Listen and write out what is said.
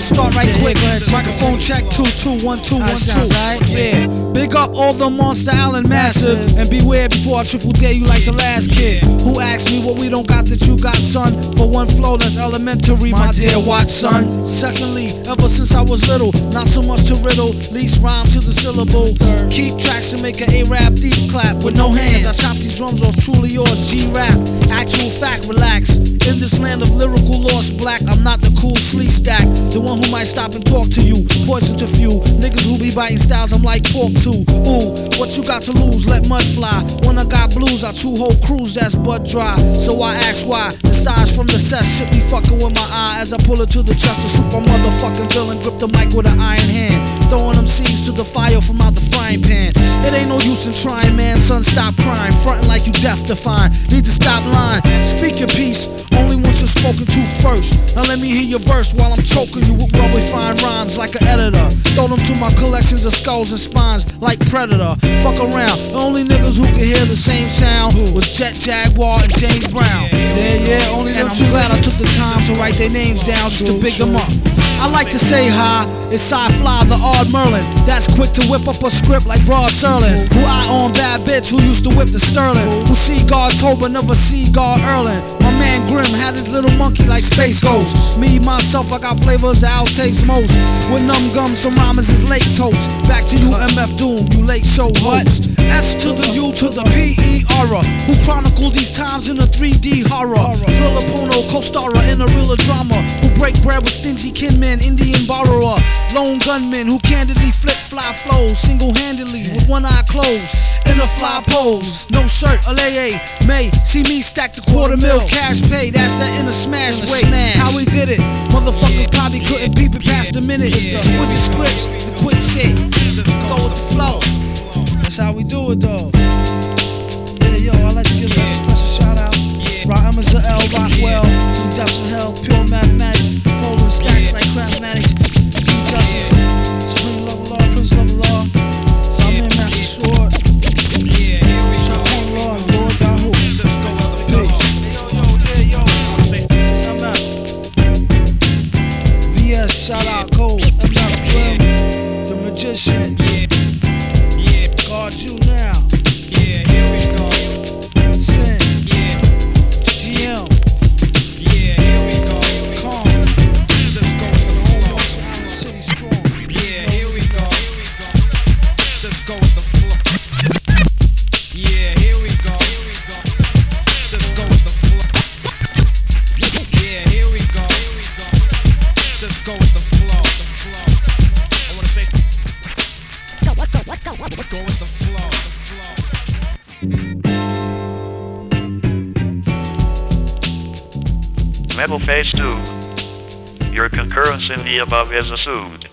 I start right Yeah, quick. go ahead, check Microphone check two two one two one two. right. Yeah. Big up all the Monster Island massive. And beware before I triple dare you like the last kid. Who asked me what we don't got that you got, son? For one flow, that's elementary, my, My dear Watson. Secondly, ever since I was little, not so much to riddle, least rhyme to the syllable. Keep tracks and make an A-rap deep clap with no hands. I chop these drums off truly yours, G-rap. Actual fact, relax. In this land of lyrical lost black, I'm not the stop and talk to you. Poison to few. Niggas who be biting styles, I'm like pork too. Ooh, what you got to lose? Let mud fly. When I got blues, I two whole crews that's butt dry. So I ask why. The stars from the set shit be fucking with my eye as I pull it to the chest. A super motherfucking villain grip the mic with an iron hand. Throwing them seeds to the fire from out the frying pan. It ain't no use in trying, man. Son, stop crying. Frontin' like you deaf to find. Need to stop lying. Speak your piece. Spoken to first. Now let me hear your verse while I'm choking you with well fine rhymes like an editor. Throw them to my collections of skulls and spines like Predator. Fuck around. The only niggas who could hear the same sound was Jet Jaguar and James Brown. Yeah, yeah, only And I'm glad I took the time to write their names down just to big them up. I like to say hi, it's Cy Fly, the odd Merlin. That's quick to whip up a script like Rod Serling. Who I on bad bitch who used to whip the Sterling. Told but never see God Erling. My man Grim had his little monkey like Space Ghost. Me, myself, I got flavors that outtakes most. With numb gums, some rhymers is late toast. Back to you, MF Doom, you late show host. S to the U to the P-E era. Who chronicle these times in a 3D horror. Thriller Pono, co-starrer in a real drama. Who break bread with stingy kinmen, Indian borrower. Lone gunman who candidly flip fly flows single-handedly with one eye closed. Fly pose, no shirt, a lay May see me stack the quarter mil cash pay. That's that in a smash way. How we did it, motherfuckers probably couldn't peep it past a minute. It's the squizzy scripts, the quick shit. Go with the flow. That's how we do it though. The Metal Phase 2. Your concurrence in the above is assumed.